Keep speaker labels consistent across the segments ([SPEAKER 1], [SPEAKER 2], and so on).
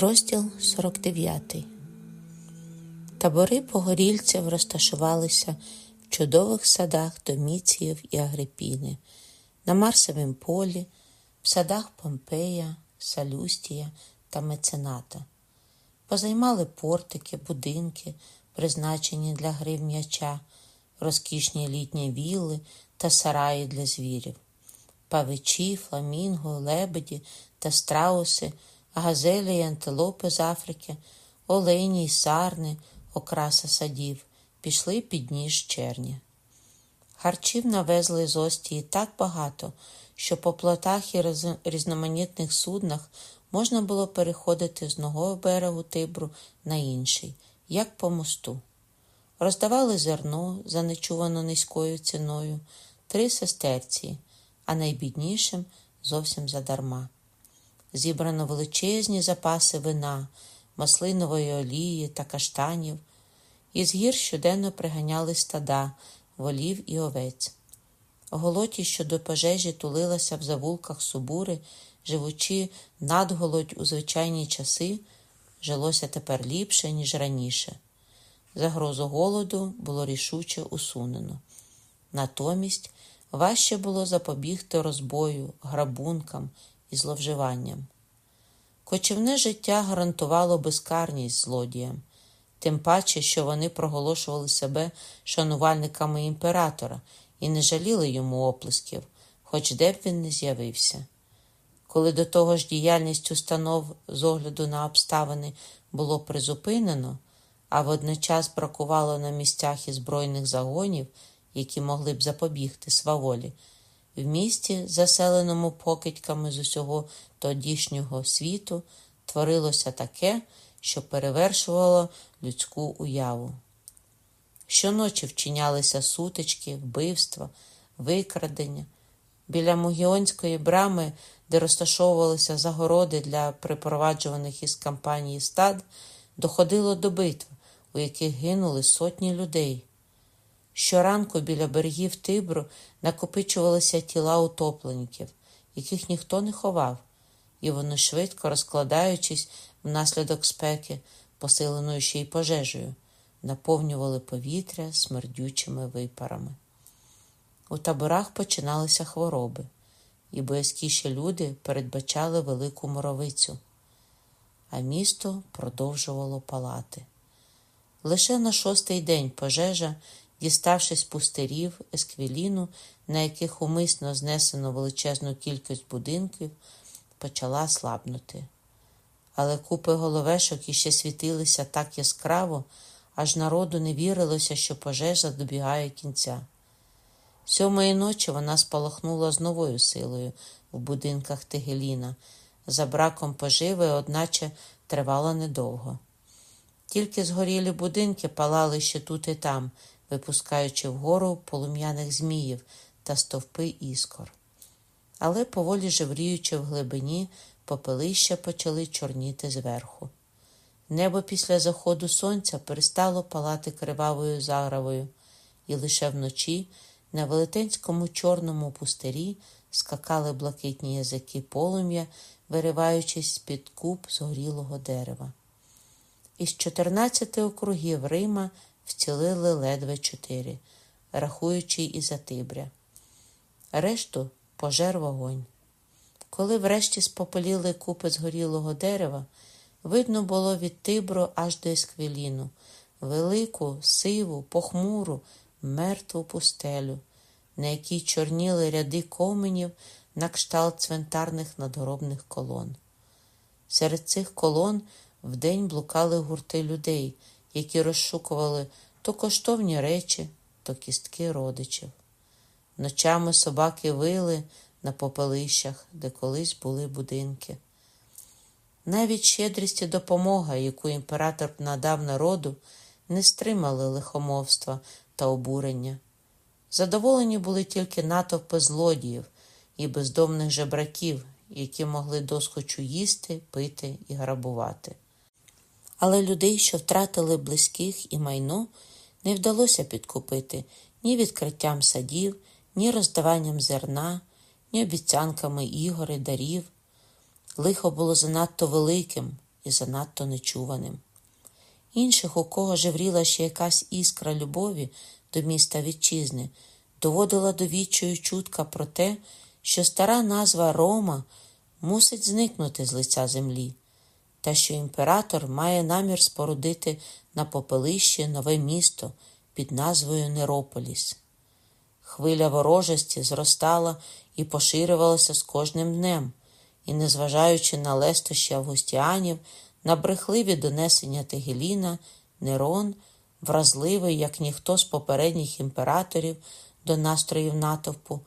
[SPEAKER 1] Розділ 49 Табори погорільців розташувалися в чудових садах Доміціїв і Агрипіни, на Марсовім полі, в садах Помпея, Салюстія та Мецената. Позаймали портики, будинки, призначені для гри м'яча, розкішні літні вілли та сараї для звірів, павичі, фламінго, лебеді та страуси газелі й антилопи з Африки, олені й сарни, окраса садів, пішли під ніж черні. Харчів навезли з Остії так багато, що по плотах і різноманітних суднах можна було переходити з одного берегу Тибру на інший, як по мосту. Роздавали зерно за нечувано низькою ціною, три сестерці, а найбіднішим зовсім задарма зібрано величезні запаси вина, маслинової олії та каштанів, із гір щоденно приганяли стада, волів і овець. Голоті, що до пожежі тулилася в завулках Субури, живучи надголодь у звичайні часи, жилося тепер ліпше, ніж раніше. Загрозу голоду було рішуче усунено. Натомість важче було запобігти розбою, грабункам і зловживанням. Кочівне життя гарантувало безкарність злодіям, тим паче, що вони проголошували себе шанувальниками імператора і не жаліли йому оплесків, хоч де б він не з'явився. Коли до того ж діяльність установ з огляду на обставини було призупинено, а водночас бракувало на місцях і збройних загонів, які могли б запобігти сваволі, в місті, заселеному покидьками з усього тодішнього світу, творилося таке, що перевершувало людську уяву. Щоночі вчинялися сутички, вбивства, викрадення. Біля Мугіонської брами, де розташовувалися загороди для припроваджуваних із кампанії стад, доходило до битв, у яких гинули сотні людей. Щоранку біля берегів Тибру накопичувалися тіла утопленників, яких ніхто не ховав, і вони, швидко розкладаючись внаслідок спеки, посиленою ще й пожежею, наповнювали повітря смердючими випарами. У таборах починалися хвороби, і боязкіші люди передбачали велику моровицю, а місто продовжувало палати. Лише на шостий день пожежа діставшись пустирів, есквіліну, на яких умисно знесено величезну кількість будинків, почала слабнути. Але купи головешок іще світилися так яскраво, аж народу не вірилося, що пожежа добігає кінця. Сьомої ночі вона спалахнула з новою силою в будинках Тегеліна. За браком поживи, одначе тривала недовго. Тільки згорілі будинки палали ще тут і там, випускаючи вгору полум'яних зміїв та стовпи іскор. Але, поволі жевріючи в глибині, попелища почали чорніти зверху. Небо після заходу сонця перестало палати кривавою загравою, і лише вночі на велетенському чорному пустирі скакали блакитні язики полум'я, вириваючись з під куб згорілого дерева. Із чотирнадцяти округів Рима вцілили ледве чотири, рахуючи і за Тибря. Решту пожер вогонь. Коли врешті спопеліли купи згорілого дерева, видно було від Тибру аж до Есквіліну, велику, сиву, похмуру, мертву пустелю, на якій чорніли ряди коменів на кшталт цвинтарних надгробних колон. Серед цих колон вдень блукали гурти людей, які розшукували то коштовні речі, то кістки родичів. Ночами собаки вили на попелищах, де колись були будинки. Навіть щедрість і допомога, яку імператор надав народу, не стримали лихомовства та обурення. Задоволені були тільки натовпи злодіїв і бездомних жебраків, які могли досхочу їсти, пити і грабувати але людей, що втратили близьких і майно, не вдалося підкупити ні відкриттям садів, ні роздаванням зерна, ні обіцянками ігор і дарів. Лихо було занадто великим, і занадто нечуваним. Інших, у кого жевріла ще якась іскра любові до міста вітчизни, доводила до відчаю чутка про те, що стара назва Рома мусить зникнути з лиця землі, та що імператор має намір спорудити на попелищі нове місто під назвою Нерополіс. Хвиля ворожості зростала і поширювалася з кожним днем, і, незважаючи на лестощі августіанів, на брехливі донесення Тегеліна, Нерон, вразливий, як ніхто з попередніх імператорів до настроїв натовпу,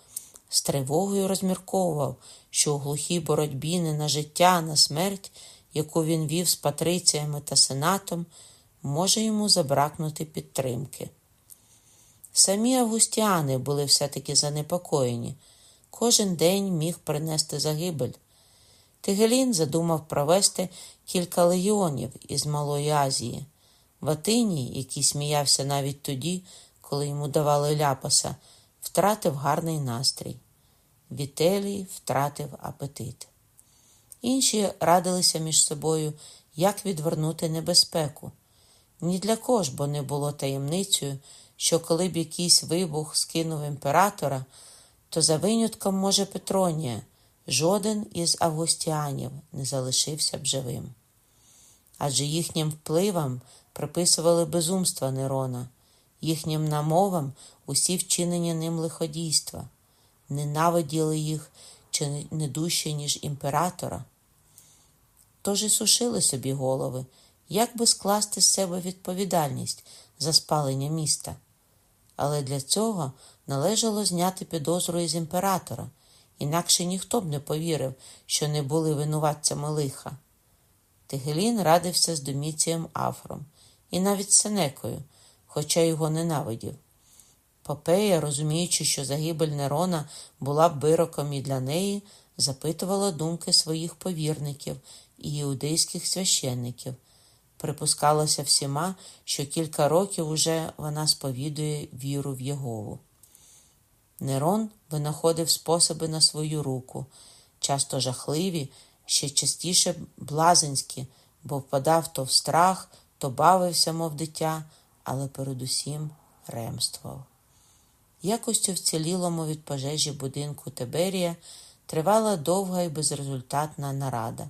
[SPEAKER 1] з тривогою розмірковував, що у глухій боротьбі не на життя, а на смерть, яку він вів з патриціями та сенатом, може йому забракнути підтримки. Самі августіани були все-таки занепокоєні. Кожен день міг принести загибель. Тигелін задумав провести кілька легіонів із Малої Азії. В Атині, який сміявся навіть тоді, коли йому давали ляпаса, втратив гарний настрій. Вітелій втратив апетит. Інші радилися між собою, як відвернути небезпеку. Ні для кого бо не було таємницею, що коли б якийсь вибух скинув імператора, то за винятком, може, Петронія, жоден із августіанів не залишився б живим. Адже їхнім впливам приписували безумства Нерона, їхнім намовам усі вчинення ним лиходійства, ненавиділи їх чи не дужче, ніж імператора. Тож і сушили собі голови, як би скласти з себе відповідальність за спалення міста. Але для цього належало зняти підозру із імператора, інакше ніхто б не повірив, що не були винуватцями лиха. Тигелін радився з Доміцієм Афром і навіть з Сенекою, хоча його ненавидів. Попея, розуміючи, що загибель Нерона була б вироком і для неї, запитувала думки своїх повірників і іудейських священників. Припускалося всіма, що кілька років уже вона сповідує віру в Єгову. Нерон винаходив способи на свою руку, часто жахливі, ще частіше блазенські, бо впадав то в страх, то бавився, мов дитя, але передусім ремствував. Якось у вцілілому від пожежі будинку Тиберія тривала довга і безрезультатна нарада.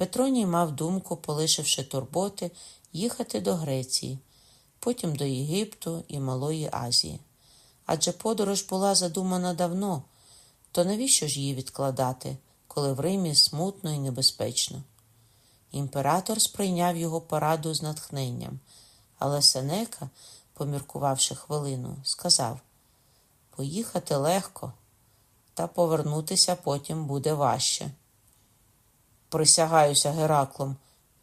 [SPEAKER 1] Петроній мав думку, полишивши турботи, їхати до Греції, потім до Єгипту і Малої Азії. Адже подорож була задумана давно, то навіщо ж її відкладати, коли в Римі смутно і небезпечно? Імператор сприйняв його пораду з натхненням, але Сенека, поміркувавши хвилину, сказав поїхати легко, та повернутися потім буде важче. Присягаюся Гераклом,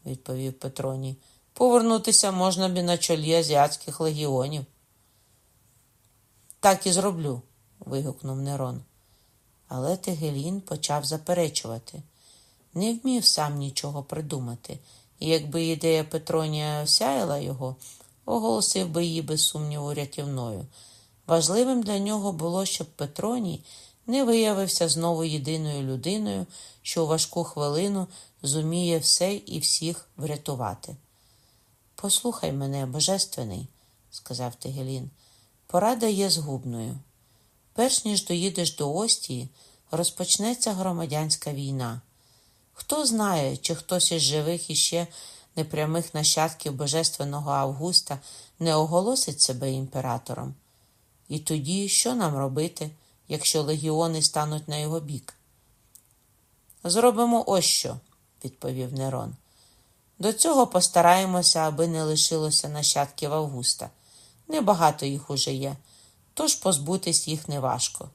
[SPEAKER 1] відповів Петроній. Повернутися можна б і на чолі азіатських легіонів. Так і зроблю, вигукнув Нерон. Але Тегелін почав заперечувати. Не вмів сам нічого придумати, і якби ідея Петронія осяяла його, оголосив би її без сумніву рятівною. Важливим для нього було, щоб Петроній не виявився знову єдиною людиною, що у важку хвилину зуміє все і всіх врятувати. Послухай мене, Божественний, сказав Тегелін, порада є згубною. Перш ніж доїдеш до Остії, розпочнеться громадянська війна. Хто знає, чи хтось із живих іще непрямих нащадків Божественного Августа не оголосить себе імператором? І тоді що нам робити, якщо легіони стануть на його бік? Зробимо ось що, відповів Нерон. До цього постараємося, аби не лишилося нащадків Августа. Небагато їх уже є, тож позбутись їх неважко.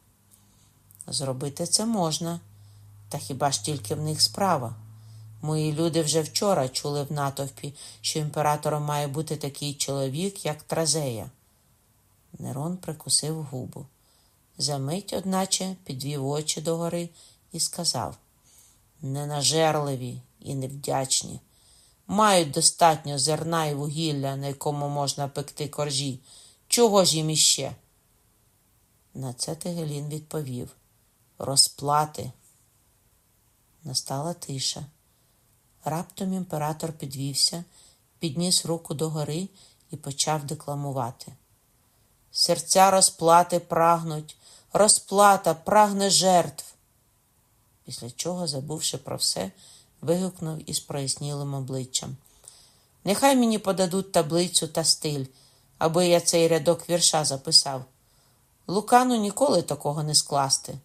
[SPEAKER 1] Зробити це можна, та хіба ж тільки в них справа? Мої люди вже вчора чули в натовпі, що імператором має бути такий чоловік, як Тразея. Нерон прикусив губу. Замить, одначе, підвів очі догори і сказав ненажерливі і невдячні. Мають достатньо зерна і вугілля, на якому можна пекти коржі. Чого ж їм іще? На це Тегелін відповів розплати. Настала тиша. Раптом імператор підвівся, підніс руку догори і почав декламувати. Серця розплати прагнуть, розплата прагне жертв. Після чого, забувши про все, вигукнув із прояснілим обличчям. Нехай мені подадуть таблицю та стиль, аби я цей рядок вірша записав. Лукану ніколи такого не скласти.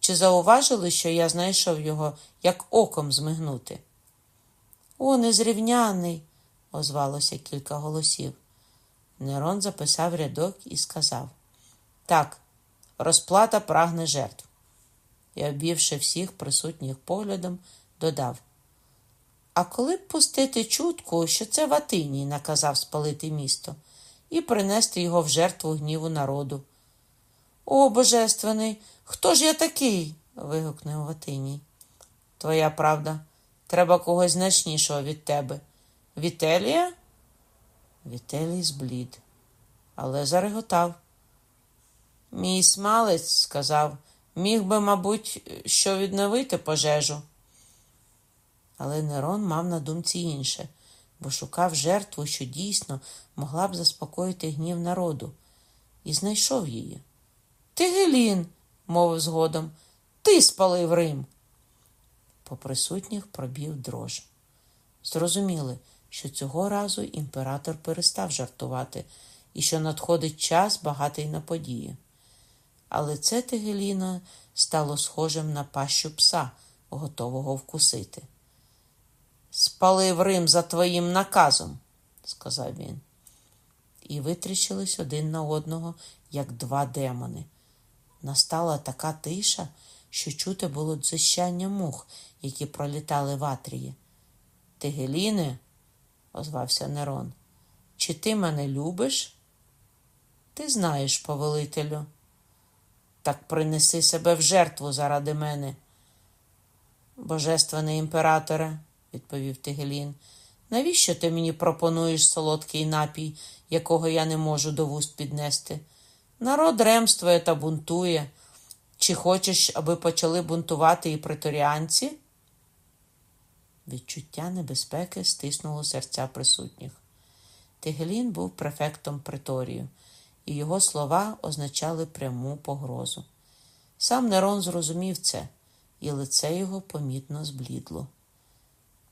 [SPEAKER 1] Чи зауважили, що я знайшов його, як оком змигнути? О, незрівняний, озвалося кілька голосів. Нерон записав рядок і сказав Так, розплата прагне жертв. І, обвівши всіх присутніх поглядом, додав А коли б пустити чутку, що це Ватиній наказав спалити місто і принести його в жертву гніву народу. О, божественний, хто ж я такий? вигукнув Ватиній. Твоя правда, треба когось значнішого від тебе. Вітелія? Вітелій зблід, але зареготав. Мій смалець сказав, міг би, мабуть, що відновити пожежу. Але Нерон мав на думці інше, бо шукав жертву, що дійсно могла б заспокоїти гнів народу, і знайшов її. Ти Гелін, мовив згодом, ти спалив Рим. По присутніх пробів дрож. Зрозуміли, що цього разу імператор перестав жартувати і що надходить час багатий на події. Але це Тегеліна стало схожим на пащу пса, готового вкусити. Спалив Рим за твоїм наказом, сказав він. І витріщились один на одного, як два демони. Настала така тиша, що чути було дзищання мух, які пролітали в Атрії. Тигеліне, озвався Нерон, чи ти мене любиш? Ти знаєш, повелителю. Так принеси себе в жертву заради мене. Божественний імператоре, відповів Тигелін, навіщо ти мені пропонуєш солодкий напій, якого я не можу до вуст піднести? Народ ремствує та бунтує. Чи хочеш, аби почали бунтувати і преторіанці? Відчуття небезпеки стиснуло серця присутніх. Тигелін був префектом преторію, і його слова означали пряму погрозу. Сам Нерон зрозумів це, і лице його помітно зблідло.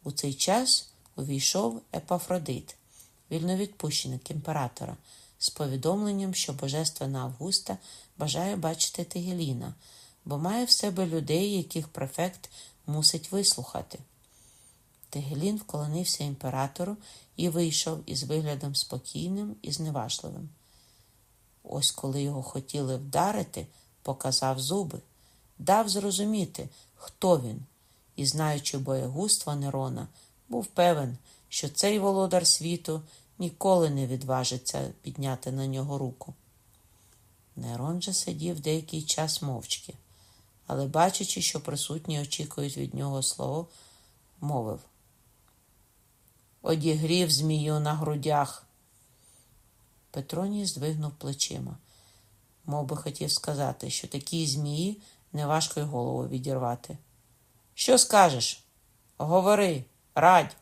[SPEAKER 1] У цей час увійшов Епафродит, вільновідпущеник імператора, з повідомленням, що Божественна Августа бажає бачити Тигеліна, бо має в себе людей, яких префект мусить вислухати. Тегелін вклонився імператору і вийшов із виглядом спокійним і зневажливим. Ось коли його хотіли вдарити, показав зуби, дав зрозуміти, хто він, і, знаючи боєгузтва Нерона, був певен, що цей володар світу ніколи не відважиться підняти на нього руку. Нерон же сидів деякий час мовчки, але, бачачи, що присутні очікують від нього слово, мовив одігрів змію на грудях. Петроній здвигнув плечима, мов би хотів сказати, що такій змії неважко й голову відірвати. Що скажеш? Говори, радь,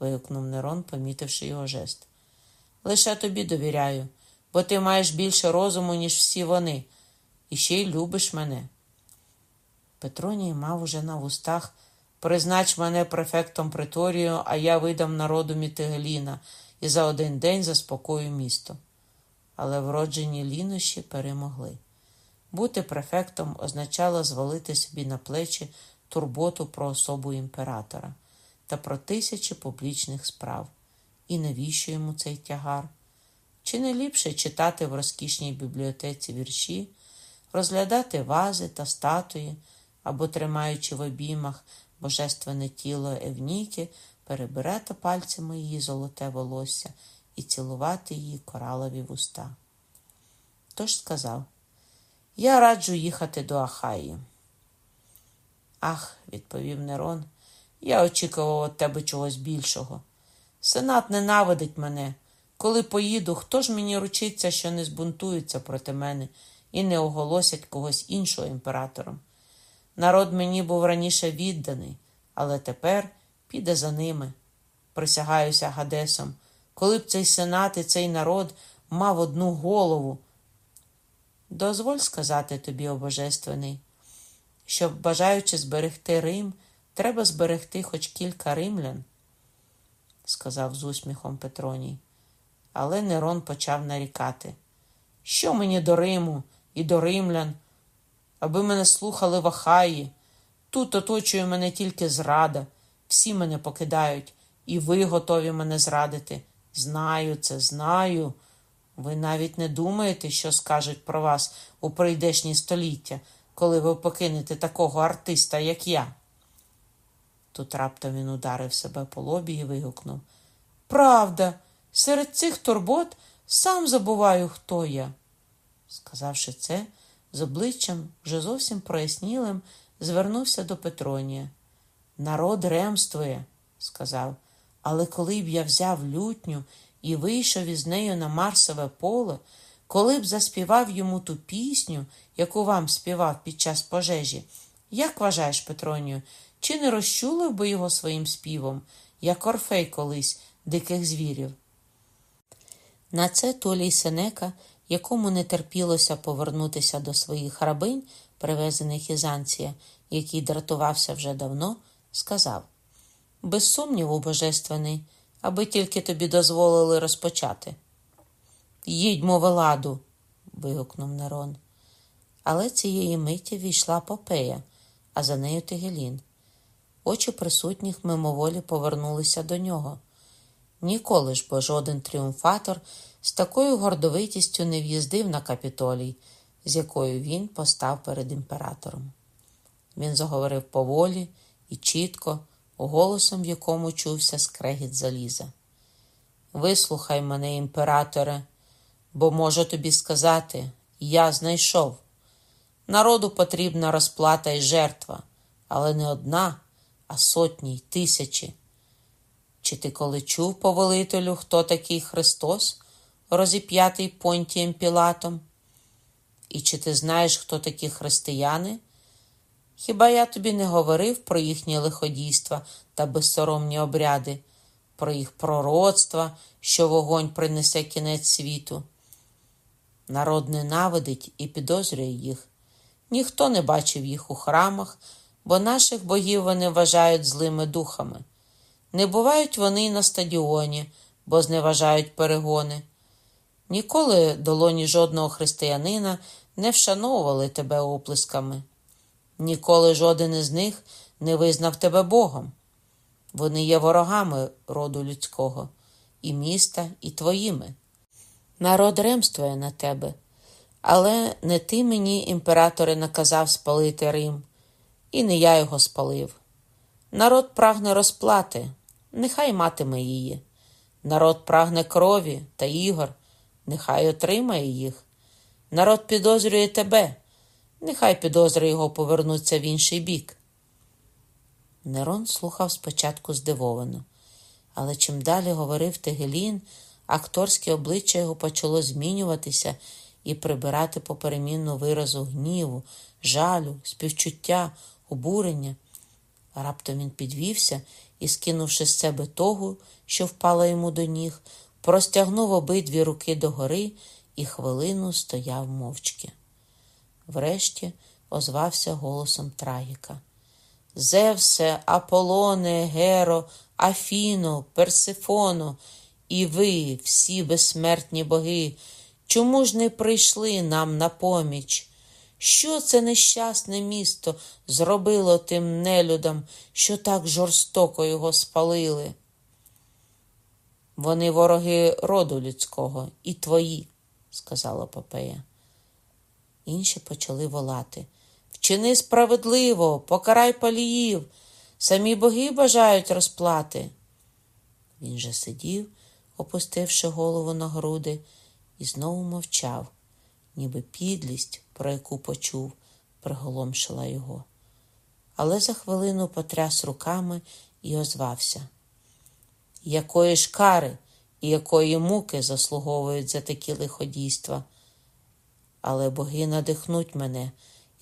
[SPEAKER 1] вигукнув Нерон, помітивши його жест. Лише тобі довіряю, бо ти маєш більше розуму, ніж всі вони, і ще й любиш мене. Петроній мав уже на вустах Признач мене префектом приторію, а я видам народу Мітигеліна і за один день заспокою місто. Але вроджені лінощі перемогли. Бути префектом означало звалити собі на плечі турботу про особу імператора та про тисячі публічних справ. І навіщо йому цей тягар? Чи не ліпше читати в розкішній бібліотеці вірші, розглядати вази та статуї або, тримаючи в обіймах божественне тіло Евніки, перебирати пальцями її золоте волосся і цілувати її коралові вуста. Тож сказав Я раджу їхати до Ахаї. Ах, відповів Нерон, я очікував від тебе чогось більшого. Сенат ненавидить мене. Коли поїду, хто ж мені ручиться, що не збунтуються проти мене і не оголосять когось іншого імператором? Народ мені був раніше відданий, але тепер піде за ними. Присягаюся Гадесом, коли б цей сенат і цей народ мав одну голову. Дозволь сказати тобі, о Божественний, щоб, бажаючи зберегти Рим, треба зберегти хоч кілька римлян, сказав з усміхом Петроній. Але Нерон почав нарікати. Що мені до Риму і до римлян, аби мене слухали в Ахаї? Тут оточує мене тільки зрада, всі мене покидають, і ви готові мене зрадити. Знаю це, знаю. Ви навіть не думаєте, що скажуть про вас у прийдешні століття, коли ви покинете такого артиста, як я. Тут раптом він ударив себе по лобі і вигукнув Правда, серед цих турбот сам забуваю, хто я. Сказавши це, з обличчям вже зовсім прояснілим, звернувся до Петронія. Народ ремствує, сказав, але коли б я взяв лютню і вийшов із нею на Марсове поле, коли б заспівав йому ту пісню, яку вам співав під час пожежі, як вважаєш, Петронію, чи не розчулив би його своїм співом, як Орфей колись диких звірів? На це Толій Сенека, якому не терпілося повернутися до своїх рабинь, привезених із Анція, який дратувався вже давно, сказав без сумніву, божественний, аби тільки тобі дозволили розпочати. Їдьмо в Еладу, вигукнув Нерон. Але цієї миті війшла Попея, а за нею Тегелін. Очі присутніх мимоволі повернулися до нього. Ніколи ж бо жоден тріумфатор з такою гордовитістю не в'їздив на капітолій, з якою він постав перед імператором. Він заговорив поволі і чітко, голосом в якому чувся скрегіт заліза. Вислухай мене, імператоре, бо можу тобі сказати, я знайшов. Народу потрібна розплата і жертва, але не одна, а сотні й тисячі. Чи ти коли чув, повелителю, хто такий Христос, розіп'ятий Понтієм Пілатом? І чи ти знаєш, хто такі християни? Хіба я тобі не говорив про їхні лиходійства та безсоромні обряди, про їх пророцтва, що вогонь принесе кінець світу? Народ ненавидить і підозрює їх. Ніхто не бачив їх у храмах, бо наших богів вони вважають злими духами. Не бувають вони й на стадіоні, бо зневажають перегони. Ніколи долоні жодного християнина не вшановували тебе оплесками. Ніколи жоден із них не визнав тебе Богом. Вони є ворогами роду людського, і міста, і твоїми. Народ ремствує на тебе, але не ти мені, імператоре, наказав спалити Рим, і не я його спалив. Народ прагне розплати, нехай матиме її. Народ прагне крові та ігор, нехай отримає їх. Народ підозрює тебе, нехай підозри його повернуться в інший бік. Нерон слухав спочатку здивовано, але чим далі говорив Тегелін, акторське обличчя його почало змінюватися і прибирати поперемінну виразу гніву, жалю, співчуття, обурення. Раптом він підвівся і, скинувши з себе тогу, що впала йому до ніг, простягнув обидві руки догори і хвилину стояв мовчки. Врешті озвався голосом трагіка. Зевсе, Аполоне, Геро, Афіно, Персифоно, і ви, всі безсмертні боги, чому ж не прийшли нам на поміч? Що це нещасне місто зробило тим нелюдам, що так жорстоко його спалили? Вони вороги роду людського і твої, сказала Попея. Інші почали волати. Вчини справедливо, покарай паліїв, самі боги бажають розплати. Він же сидів, опустивши голову на груди, і знову мовчав, ніби підлість, про яку почув, приголомшила його. Але за хвилину потряс руками і озвався. Якої ж кари і якої муки заслуговують за такі лиходійства? Але боги надихнуть мене,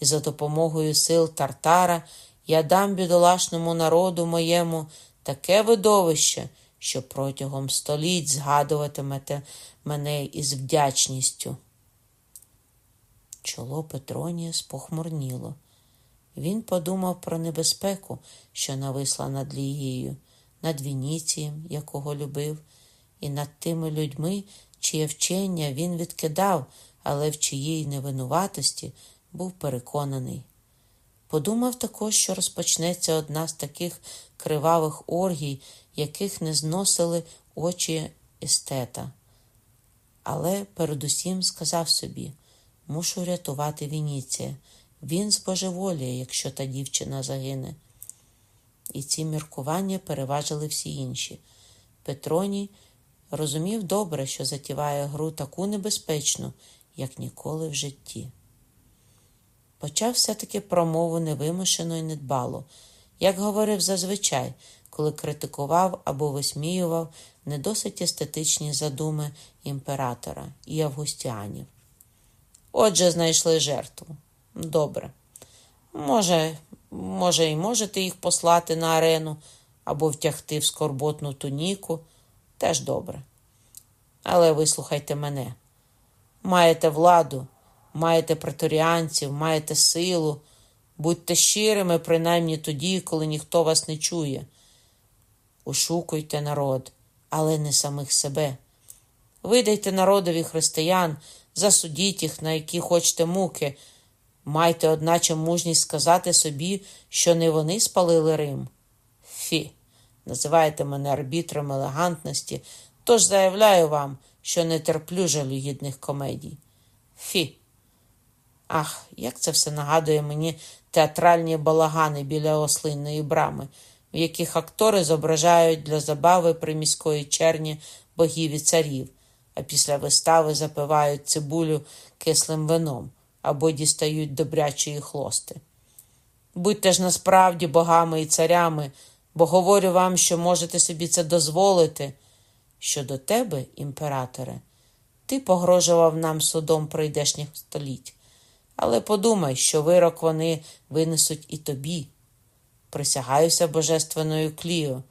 [SPEAKER 1] і за допомогою сил Тартара я дам бідолашному народу моєму таке видовище, що протягом століть згадуватимете мене із вдячністю. Чоло Петронія спохмурніло. Він подумав про небезпеку, що нависла над Лією, над Вініцієм, якого любив, і над тими людьми, чиє вчення він відкидав, але в чиїй невинуватості був переконаний. Подумав також, що розпочнеться одна з таких кривавих оргій, яких не зносили очі естета. Але передусім сказав собі мушу рятувати Вініція. Він збожеволіє, якщо та дівчина загине. І ці міркування переважили всі інші. Петроній розумів добре, що затіває гру таку небезпечну, як ніколи в житті. Почав все-таки промову невимушено і недбало, як говорив зазвичай, коли критикував або висміював не досить естетичні задуми імператора і августіанів. Отже, знайшли жертву. Добре. Може, може, і можете їх послати на арену або втягти в скорботну туніку. Теж добре. Але вислухайте мене. Маєте владу, маєте преторіанців, маєте силу. Будьте щирими, принаймні тоді, коли ніхто вас не чує. Ушукуйте народ, але не самих себе. Видайте народові християн, засудіть їх, на які хочете муки. Майте, одначе, мужність сказати собі, що не вони спалили Рим. Фі, називаєте мене арбітром елегантності, тож заявляю вам, що не терплю жалюгідних комедій. Фі. Ах, як це все нагадує мені театральні балагани біля ослинної брами, в яких актори зображають для забави приміської черні богів і царів, а після вистави запивають цибулю кислим вином або дістають добрячої хлости. Будьте ж насправді богами і царями, бо говорю вам, що можете собі це дозволити. Щодо тебе, імператоре, ти погрожував нам судом прийдешніх століть, але подумай, що вирок вони винесуть і тобі. Присягаюся божественною кліо.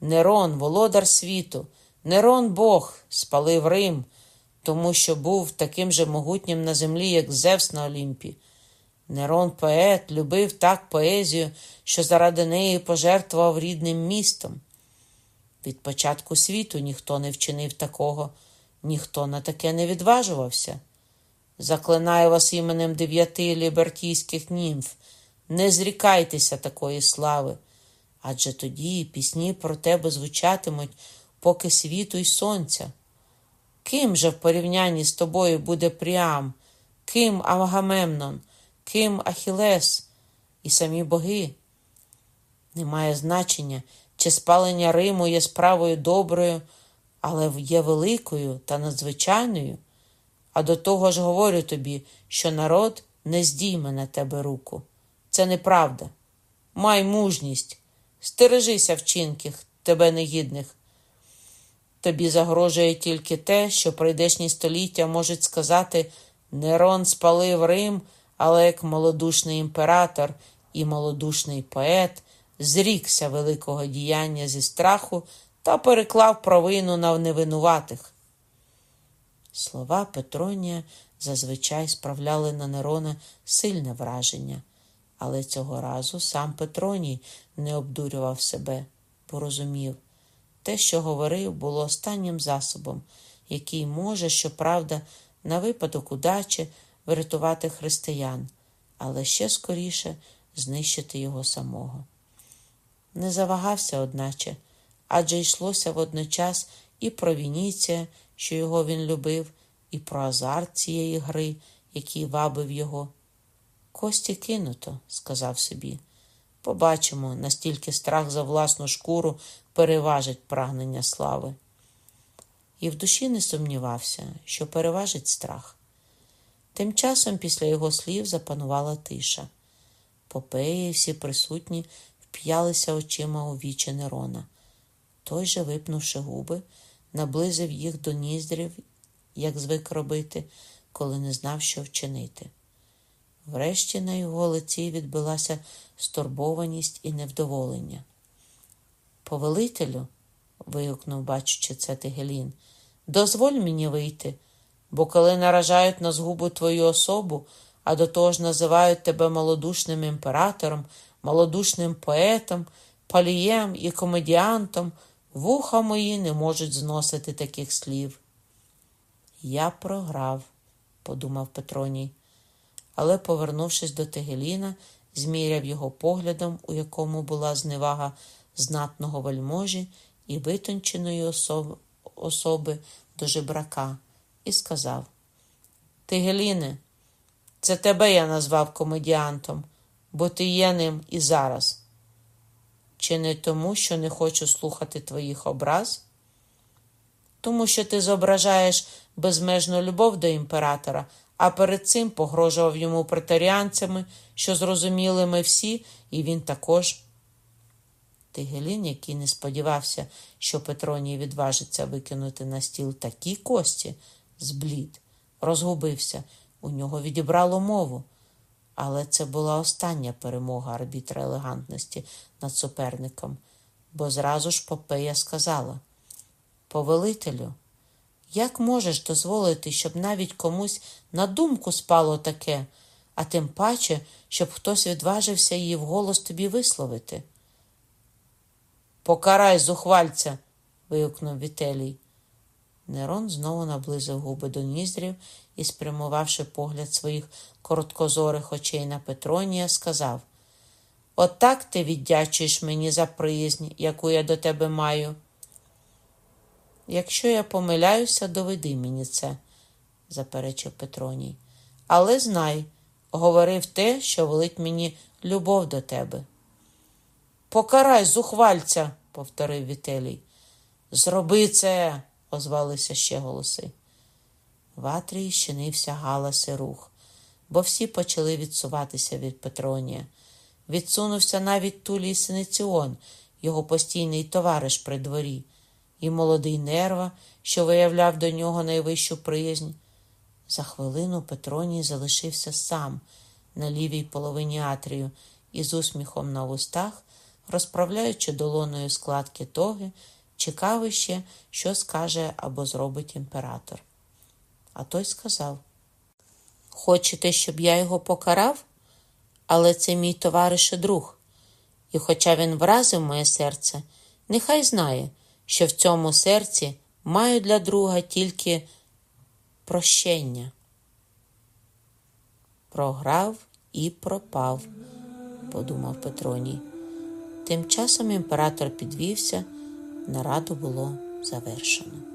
[SPEAKER 1] Нерон, володар світу, Нерон Бог, спалив Рим, тому що був таким же могутнім на землі, як Зевс на Олімпі. Нерон поет любив так поезію, що заради неї пожертвував рідним містом. Від початку світу ніхто не вчинив такого, ніхто на таке не відважувався. Заклинаю вас іменем дев'яти лібертійських німф, не зрікайтеся такої слави, адже тоді пісні про тебе звучатимуть, поки світу й сонця. Ким же в порівнянні з тобою буде Пріам, ким Авгамемнон, ким Ахілес і самі боги? Немає значення, чи спалення Риму є справою доброю, але є великою та надзвичайною. А до того ж говорю тобі, що народ не здійме на тебе руку. Це неправда. Май мужність, стережися вчинків тебе негідних. Тобі загрожує тільки те, що прийдешні століття можуть сказати Нерон спалив Рим, але як малодушний імператор і малодушний поет зрікся великого діяння зі страху та переклав провину на невинуватих. Слова Петронія зазвичай справляли на Нерона сильне враження, але цього разу сам Петроній не обдурював себе, бо розумів. Те, що говорив, було останнім засобом, який може, щоправда, на випадок удачі врятувати християн, але ще скоріше знищити його самого. Не завагався, одначе, адже йшлося водночас і про Вініція, що його він любив, і про азарт цієї гри, який вабив його. Кості кинуто, сказав собі. Побачимо, настільки страх за власну шкуру переважить прагнення слави. І в душі не сумнівався, що переважить страх. Тим часом після його слів запанувала тиша. Попеї всі присутні вп'ялися очима у вічі Нерона. Той же, випнувши губи, наблизив їх до ніздрів, як звик робити, коли не знав, що вчинити. Врешті на його лиці відбилася стурбованість і невдоволення. Повелителю, вигукнув, бачучи це Тигелін, дозволь мені вийти, бо коли наражають на згубу твою особу, а до того ж називають тебе малодушним імператором, малодушним поетом, палієм і комедіантом, вуха мої не можуть зносити таких слів. Я програв, подумав Петроній, але, повернувшись до Тегеліна, зміряв його поглядом, у якому була зневага знатного вельможі і витонченої особи, особи до жебрака, і сказав: Тигеліне, це тебе я назвав комедіантом, бо ти є ним і зараз. Чи не тому, що не хочу слухати твоїх образ? Тому що ти зображаєш безмежну любов до імператора, а перед цим погрожував йому претаріанцями, що зрозуміли ми всі, і він також. Тигелін, який не сподівався, що Петроній відважиться викинути на стіл такі кості, зблід, розгубився, у нього відібрало мову. Але це була остання перемога арбітра елегантності над суперником, бо зразу ж Попея сказала: Повелителю, як можеш дозволити, щоб навіть комусь на думку спало таке, а тим паче, щоб хтось відважився її вголос тобі висловити? Покарай зухвальця. вигукнув Вітелій. Нерон знову наблизив губи до ніздрів і, спрямувавши погляд своїх короткозорих очей на Петронія, сказав: Отак ти віддячуєш мені за приязнь, яку я до тебе маю. Якщо я помиляюся, доведи мені це, заперечив Петроній. Але знай, говорив те, що велить мені любов до тебе. Покарай зухвальця, повторив Вітелій. Зроби це, озвалися ще голоси. В Атрії щинився галас і рух, бо всі почали відсуватися від Петронія. Відсунувся навіть Тулій Синиціон, його постійний товариш при дворі, і молодий нерва, що виявляв до нього найвищу приязнь. За хвилину Петроній залишився сам на лівій половині Атрію і з усміхом на вустах розправляючи долоною складки тоги, чекав іще, що скаже або зробить імператор. А той сказав: Хочете, щоб я його покарав? Але це мій товариш і друг. І, хоча він вразив моє серце, нехай знає, що в цьому серці маю для друга тільки прощення. Програв і пропав, подумав Петроній. Тим часом імператор підвівся, нараду було завершено.